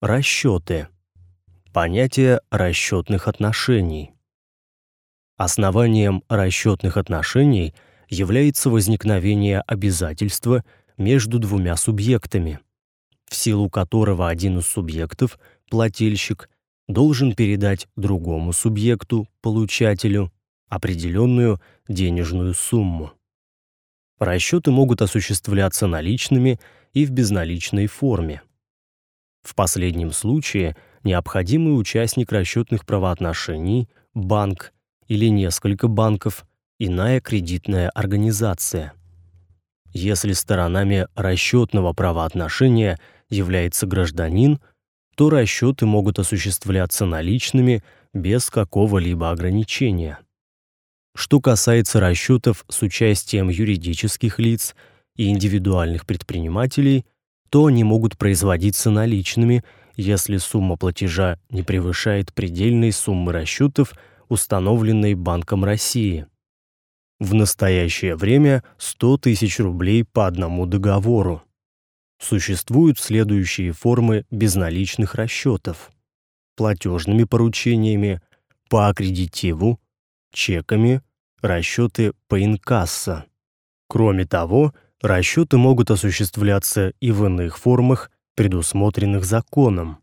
Расчеты. Понятие расчетных отношений. Основанием расчетных отношений является возникновение обязательства между двумя субъектами, в силу которого один из субъектов, плательщик, должен передать другому субъекту, получателю, определенную денежную сумму. Расчеты могут осуществляться наличными и в безналичной форме. В последнем случае необходимый участник расчетных правоотношений, банк или несколько банков, иная кредитная организация. Если сторонами расчетного правоотношения является гражданин, то расчеты могут осуществляться наличными без какого-либо ограничения. Что касается расчетов с участием юридических лиц и индивидуальных предпринимателей – то они могут производиться наличными, если сумма платежа не превышает предельной суммы расчетов, установленной Банком России. В настоящее время 100 тысяч рублей по одному договору. Существуют следующие формы безналичных расчетов: платежными поручениями, по аккредитиву, чеками, расчеты по инкассо. Кроме того, Расчеты могут осуществляться и в иных формах, предусмотренных законом,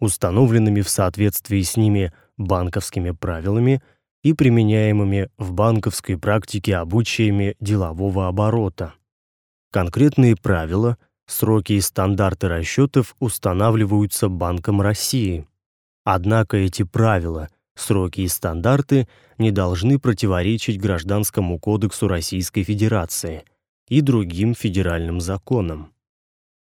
установленными в соответствии с ними банковскими правилами и применяемыми в банковской практике обучениями делового оборота. Конкретные правила, сроки и стандарты расчетов устанавливаются Банком России. Однако эти правила, сроки и стандарты не должны противоречить Гражданскому кодексу Российской Федерации – и другим федеральным законам.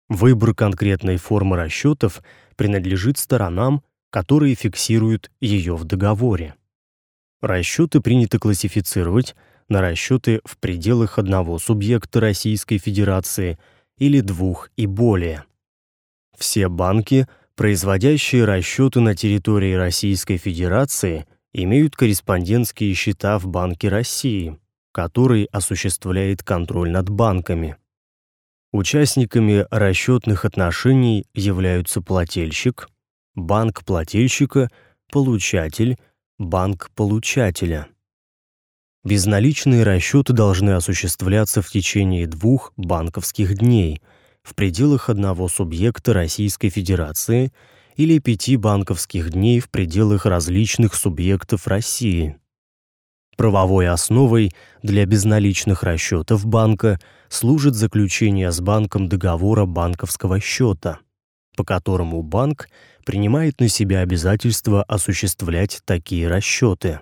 Выбор конкретной формы расчетов принадлежит сторонам, которые фиксируют ее в договоре. Расчеты принято классифицировать на расчеты в пределах одного субъекта Российской Федерации или двух и более. Все банки, производящие расчеты на территории Российской Федерации, имеют корреспондентские счета в Банке России, который осуществляет контроль над банками. Участниками расчетных отношений являются плательщик, банк плательщика, получатель, банк получателя. Безналичные расчеты должны осуществляться в течение двух банковских дней в пределах одного субъекта Российской Федерации или пяти банковских дней в пределах различных субъектов России. Правовой основой для безналичных расчетов банка служит заключение с банком договора банковского счета, по которому банк принимает на себя обязательство осуществлять такие расчеты.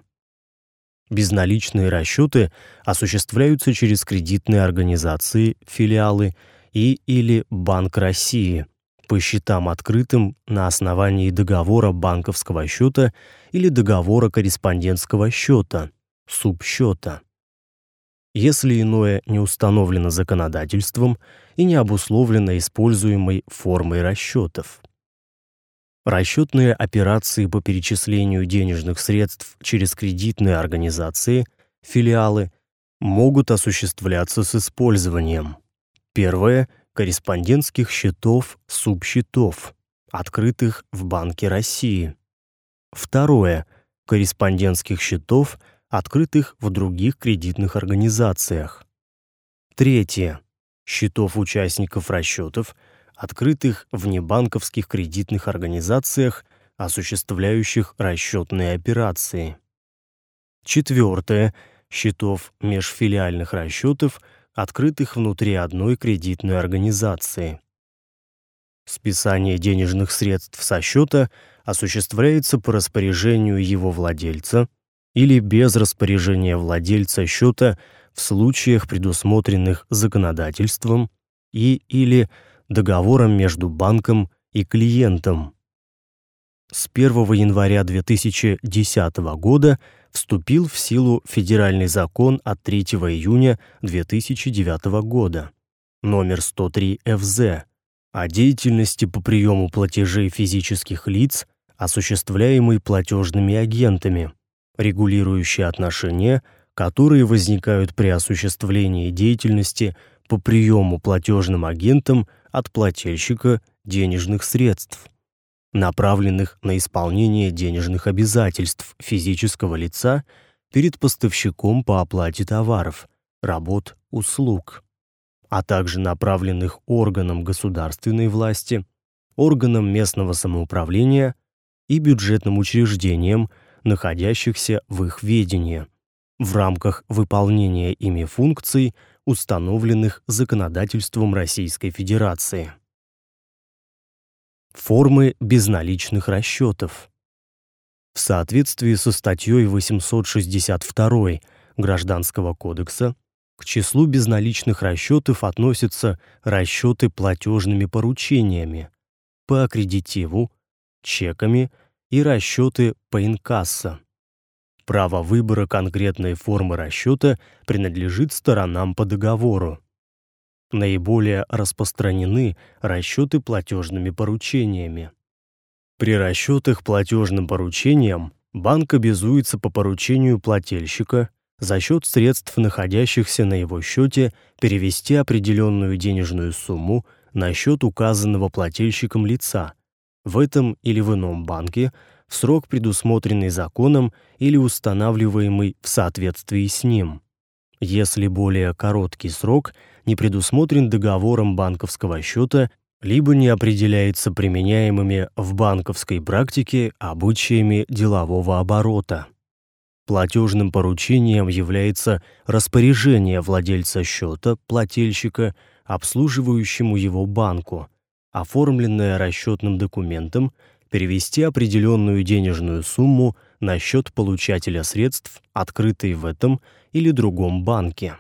Безналичные расчеты осуществляются через кредитные организации, филиалы и или Банк России по счетам открытым на основании договора банковского счета или договора корреспондентского счета субсчета. Если иное не установлено законодательством и не обусловлено используемой формой расчетов. Расчетные операции по перечислению денежных средств через кредитные организации, филиалы, могут осуществляться с использованием. Первое корреспондентских счетов, субсчетов, открытых в Банке России. Второе корреспондентских счетов, открытых в других кредитных организациях. Третье. Счетов участников расчетов, открытых в небанковских кредитных организациях, осуществляющих расчетные операции. Четвертое. Счетов межфилиальных расчетов, открытых внутри одной кредитной организации. Списание денежных средств со счета осуществляется по распоряжению его владельца или без распоряжения владельца счета в случаях, предусмотренных законодательством и или договором между банком и клиентом. С 1 января 2010 года вступил в силу федеральный закон от 3 июня 2009 года номер 103 ФЗ о деятельности по приему платежей физических лиц, осуществляемой платежными агентами регулирующие отношения, которые возникают при осуществлении деятельности по приему платежным агентом от плательщика денежных средств. направленных на исполнение денежных обязательств физического лица перед поставщиком по оплате товаров, работ, услуг, а также направленных органам государственной власти, органам местного самоуправления и бюджетным учреждениям, находящихся в их ведении, в рамках выполнения ими функций, установленных законодательством Российской Федерации. Формы безналичных расчетов. В соответствии со статьей 862 Гражданского кодекса к числу безналичных расчетов относятся расчеты платежными поручениями, по аккредитиву, чеками и расчеты по инкассо. Право выбора конкретной формы расчета принадлежит сторонам по договору. Наиболее распространены расчеты платежными поручениями. При расчетах платежным поручением банк обязуется по поручению плательщика за счет средств, находящихся на его счете, перевести определенную денежную сумму на счет указанного плательщиком лица в этом или в ином банке в срок, предусмотренный законом или устанавливаемый в соответствии с ним. Если более короткий срок не предусмотрен договором банковского счета либо не определяется применяемыми в банковской практике обычаями делового оборота. Платежным поручением является распоряжение владельца счета, плательщика, обслуживающему его банку, оформленное расчетным документом, перевести определенную денежную сумму на счет получателя средств, открытый в этом или другом банке.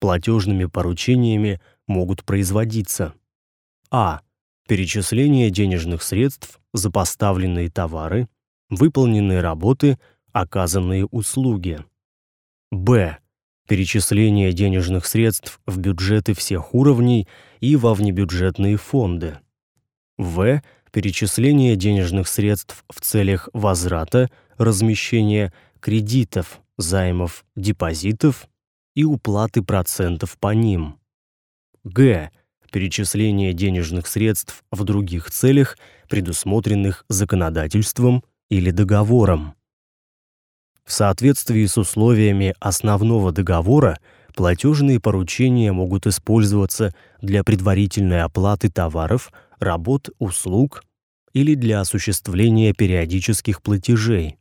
Платежными поручениями могут производиться а. перечисление денежных средств за поставленные товары, выполненные работы, оказанные услуги. б. Перечисление денежных средств в бюджеты всех уровней и во внебюджетные фонды. в. перечисление денежных средств в целях возврата, размещения кредитов, займов, депозитов и уплаты процентов по ним. Г. Перечисление денежных средств в других целях, предусмотренных законодательством или договором. В соответствии с условиями основного договора платежные поручения могут использоваться для предварительной оплаты товаров, работ, услуг или для осуществления периодических платежей.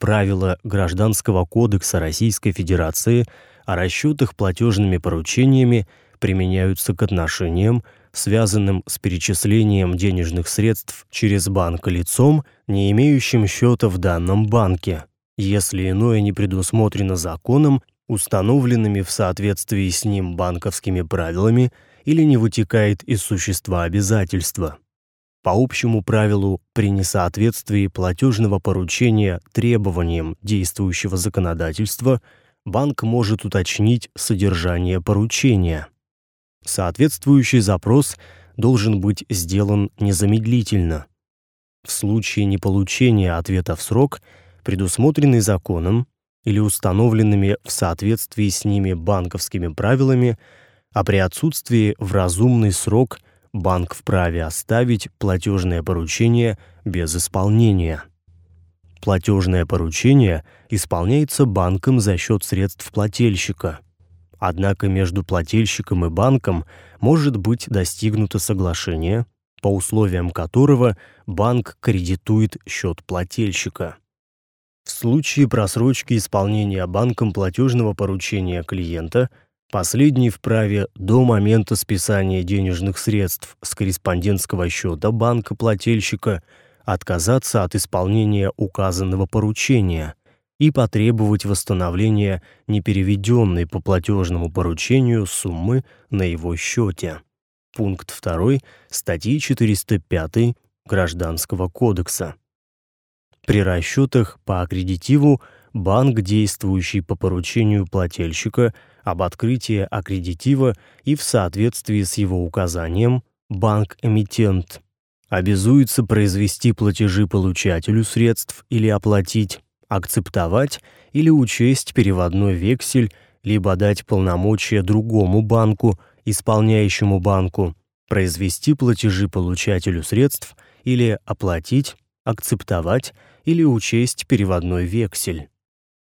Правила Гражданского кодекса Российской Федерации о расчетах платежными поручениями применяются к отношениям, связанным с перечислением денежных средств через банк лицом, не имеющим счета в данном банке, если иное не предусмотрено законом, установленными в соответствии с ним банковскими правилами или не вытекает из существа обязательства по общему правилу при несоответствии платежного поручения требованиям действующего законодательства банк может уточнить содержание поручения. Соответствующий запрос должен быть сделан незамедлительно. В случае неполучения ответа в срок, предусмотренный законом или установленными в соответствии с ними банковскими правилами, а при отсутствии в разумный срок – банк вправе оставить платежное поручение без исполнения. Платежное поручение исполняется банком за счет средств плательщика. Однако между плательщиком и банком может быть достигнуто соглашение, по условиям которого банк кредитует счет плательщика. В случае просрочки исполнения банком платежного поручения клиента – Последний вправе до момента списания денежных средств с корреспондентского счета банка плательщика отказаться от исполнения указанного поручения и потребовать восстановления непереведенной по платежному поручению суммы на его счете. Пункт 2 статьи 405 Гражданского кодекса. При расчетах по аккредитиву банк, действующий по поручению плательщика, об открытии аккредитива и в соответствии с его указанием банк-эмитент обязуется произвести платежи получателю средств или оплатить, акцептовать или учесть переводной вексель, либо дать полномочия другому банку, исполняющему банку, произвести платежи получателю средств или оплатить, акцептовать или учесть переводной вексель.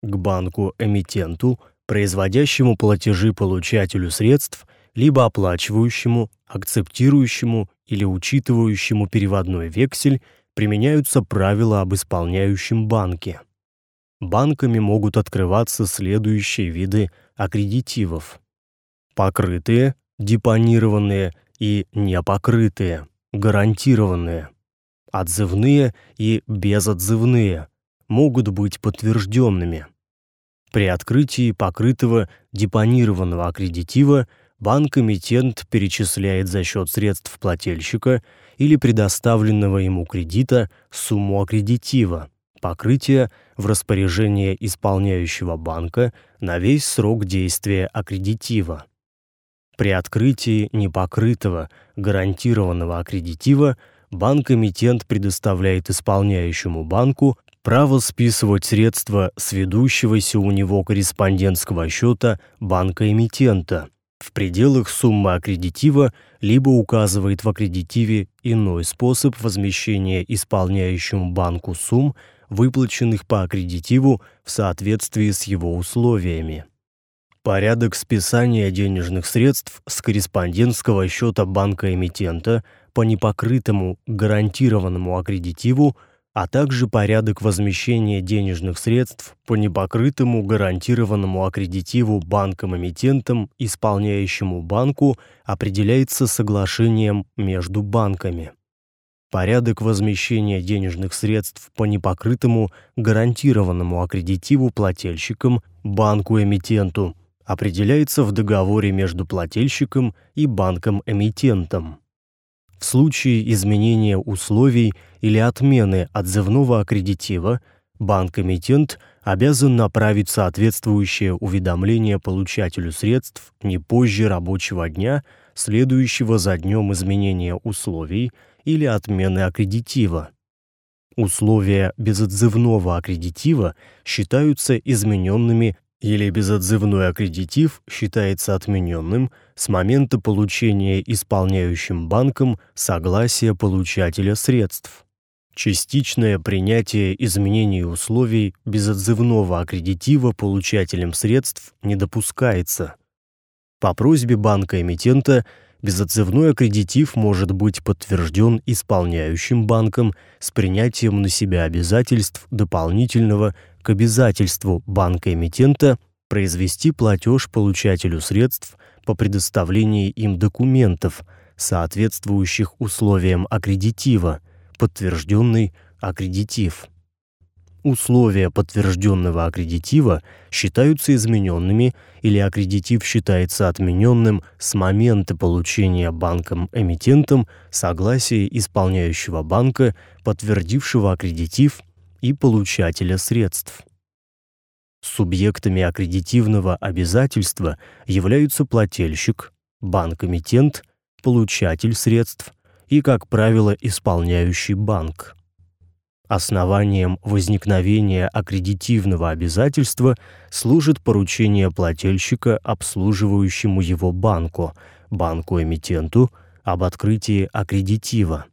К банку-эмитенту, производящему платежи получателю средств, либо оплачивающему, акцептирующему или учитывающему переводной вексель применяются правила об исполняющем банке. Банками могут открываться следующие виды аккредитивов: покрытые, депонированные и непокрытые, гарантированные, отзывные и безотзывные, могут быть подтвержденными. При открытии покрытого депонированного аккредитива банк-эмитент перечисляет за счет средств плательщика или предоставленного ему кредита сумму аккредитива, покрытия в распоряжение исполняющего банка на весь срок действия аккредитива. При открытии непокрытого гарантированного аккредитива банк-эмитент предоставляет исполняющему банку право списывать средства с ведущегося у него корреспондентского счета банка-эмитента в пределах суммы аккредитива либо указывает в аккредитиве иной способ возмещения исполняющему банку сумм, выплаченных по аккредитиву в соответствии с его условиями. Порядок списания денежных средств с корреспондентского счета банка-эмитента по непокрытому гарантированному аккредитиву – а также порядок возмещения денежных средств по непокрытому гарантированному аккредитиву банком-эмитентом, исполняющему банку, определяется соглашением между банками. Порядок возмещения денежных средств по непокрытому гарантированному аккредитиву плательщикам, банку-эмитенту, определяется в договоре между плательщиком и банком-эмитентом. В случае изменения условий или отмены отзывного аккредитива банк-эмитент обязан направить соответствующее уведомление получателю средств не позже рабочего дня, следующего за днем изменения условий или отмены аккредитива. Условия безотзывного аккредитива считаются измененными или безотзывной аккредитив считается отмененным с момента получения исполняющим банком согласия получателя средств. Частичное принятие изменений условий безотзывного аккредитива получателем средств не допускается. По просьбе банка-эмитента безотзывной аккредитив может быть подтвержден исполняющим банком с принятием на себя обязательств дополнительного к обязательству банка-эмитента произвести платеж получателю средств по предоставлении им документов, соответствующих условиям аккредитива, подтвержденный аккредитив. Условия подтвержденного аккредитива считаются измененными или аккредитив считается отмененным с момента получения банком-эмитентом согласия исполняющего банка, подтвердившего аккредитив, и получателя средств. Субъектами аккредитивного обязательства являются плательщик, банк-эмитент, получатель средств и, как правило, исполняющий банк. Основанием возникновения аккредитивного обязательства служит поручение плательщика обслуживающему его банку, банку-эмитенту об открытии аккредитива.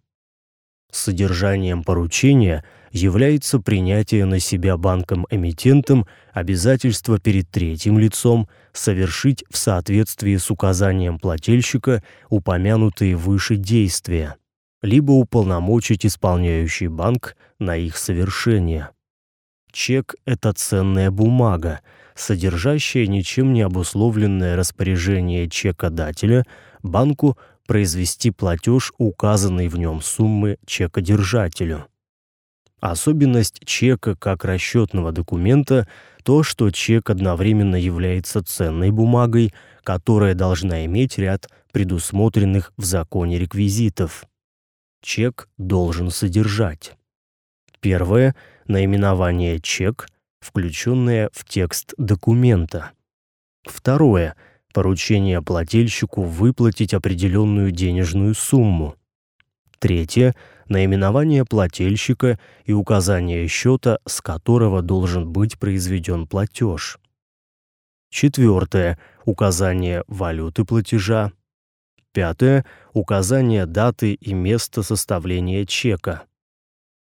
Содержанием поручения является принятие на себя банком-эмитентом обязательства перед третьим лицом совершить в соответствии с указанием плательщика упомянутые выше действия, либо уполномочить исполняющий банк на их совершение. Чек это ценная бумага, содержащая ничем не обусловленное распоряжение чекодателя банку произвести платеж указанной в нем суммы чекодержателю. Особенность чека как расчетного документа то, что чек одновременно является ценной бумагой, которая должна иметь ряд предусмотренных в законе реквизитов. Чек должен содержать: первое наименование чек, включенное в текст документа. Второе поручение плательщику выплатить определенную денежную сумму. Третье наименование плательщика и указание счета, с которого должен быть произведен платеж. Четвертое указание валюты платежа. Пятое указание даты и места составления чека.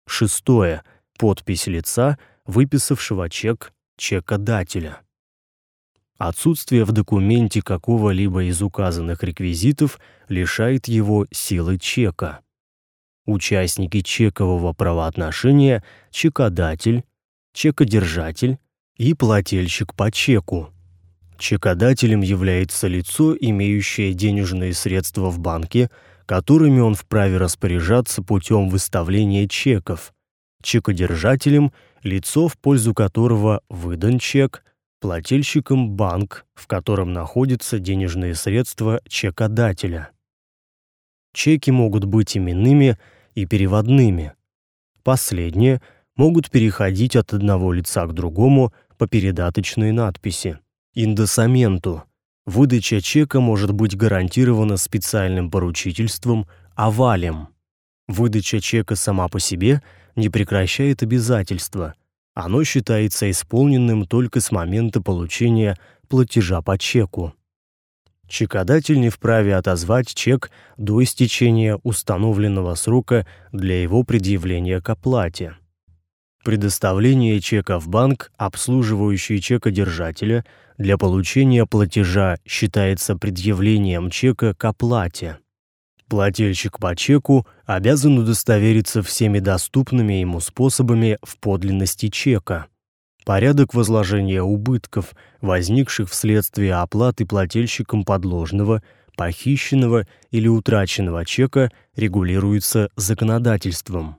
Шестое подпись лица, выписавшего чек чекодателя. Отсутствие в документе какого-либо из указанных реквизитов лишает его силы чека. Участники чекового правоотношения чекодатель, чекодержатель и плательщик по чеку. Чекодателем является лицо, имеющее денежные средства в банке, которыми он вправе распоряжаться путем выставления чеков. Чекодержателем лицо, в пользу которого выдан чек, плательщиком банк, в котором находятся денежные средства чекодателя. Чеки могут быть именными и переводными. Последние могут переходить от одного лица к другому по передаточной надписи. Индосаменту. Выдача чека может быть гарантирована специальным поручительством авалем. Выдача чека сама по себе не прекращает обязательства, оно считается исполненным только с момента получения платежа по чеку. Чекодатель не вправе отозвать чек до истечения установленного срока для его предъявления к оплате. Предоставление чека в банк, обслуживающий чекодержателя, для получения платежа считается предъявлением чека к оплате. Плательщик по чеку обязан удостовериться всеми доступными ему способами в подлинности чека. Порядок возложения убытков, возникших вследствие оплаты плательщиком подложного, похищенного или утраченного чека, регулируется законодательством.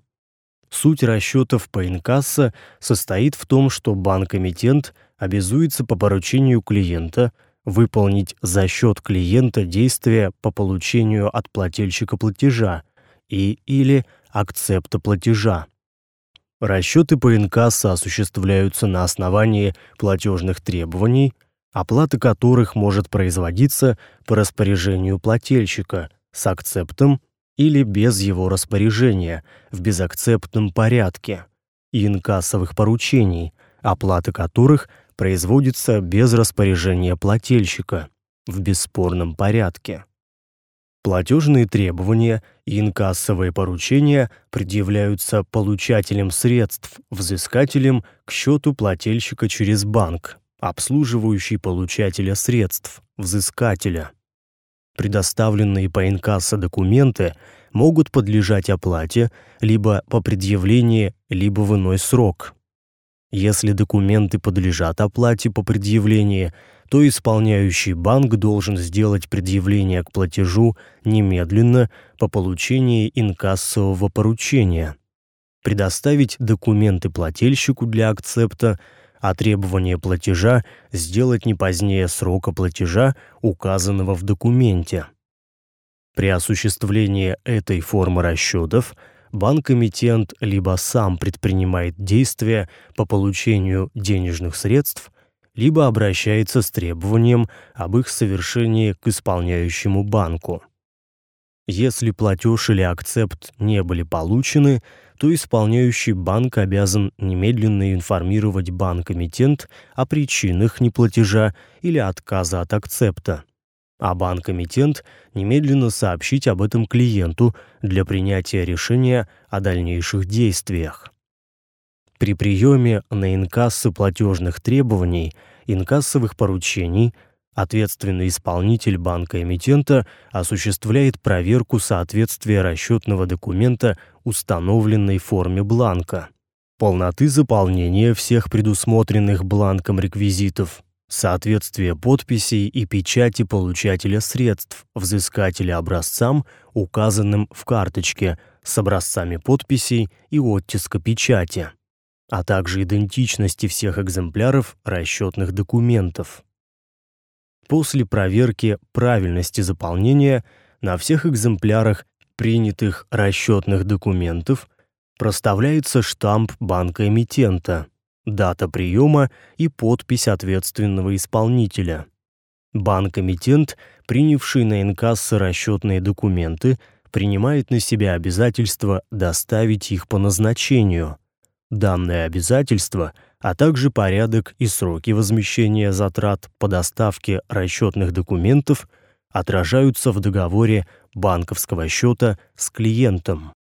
Суть расчетов по инкассо состоит в том, что банк-эмитент обязуется по поручению клиента – выполнить за счет клиента действия по получению от плательщика платежа и или акцепта платежа. Расчеты по инкассо осуществляются на основании платежных требований, оплата которых может производиться по распоряжению плательщика с акцептом или без его распоряжения в безакцептном порядке, и инкассовых поручений, оплата которых производится без распоряжения плательщика в бесспорном порядке. Платежные требования и инкассовые поручения предъявляются получателем средств, взыскателем к счету плательщика через банк, обслуживающий получателя средств, взыскателя. Предоставленные по инкассо документы могут подлежать оплате либо по предъявлении, либо в иной срок. Если документы подлежат оплате по предъявлении, то исполняющий банк должен сделать предъявление к платежу немедленно по получении инкассового поручения, предоставить документы плательщику для акцепта, а требование платежа сделать не позднее срока платежа, указанного в документе. При осуществлении этой формы расчетов – банк-эмитент либо сам предпринимает действия по получению денежных средств, либо обращается с требованием об их совершении к исполняющему банку. Если платеж или акцепт не были получены, то исполняющий банк обязан немедленно информировать банк-эмитент о причинах неплатежа или отказа от акцепта а банк-эмитент немедленно сообщить об этом клиенту для принятия решения о дальнейших действиях. При приеме на инкассу платежных требований, инкассовых поручений ответственный исполнитель банка-эмитента осуществляет проверку соответствия расчетного документа установленной форме бланка, полноты заполнения всех предусмотренных бланком реквизитов, соответствие подписей и печати получателя средств, взыскателя образцам, указанным в карточке, с образцами подписей и оттиска печати, а также идентичности всех экземпляров расчетных документов. После проверки правильности заполнения на всех экземплярах принятых расчетных документов проставляется штамп банка-эмитента, дата приема и подпись ответственного исполнителя. Банк-эмитент, принявший на инкассо расчетные документы, принимает на себя обязательство доставить их по назначению. Данное обязательство, а также порядок и сроки возмещения затрат по доставке расчетных документов отражаются в договоре банковского счета с клиентом.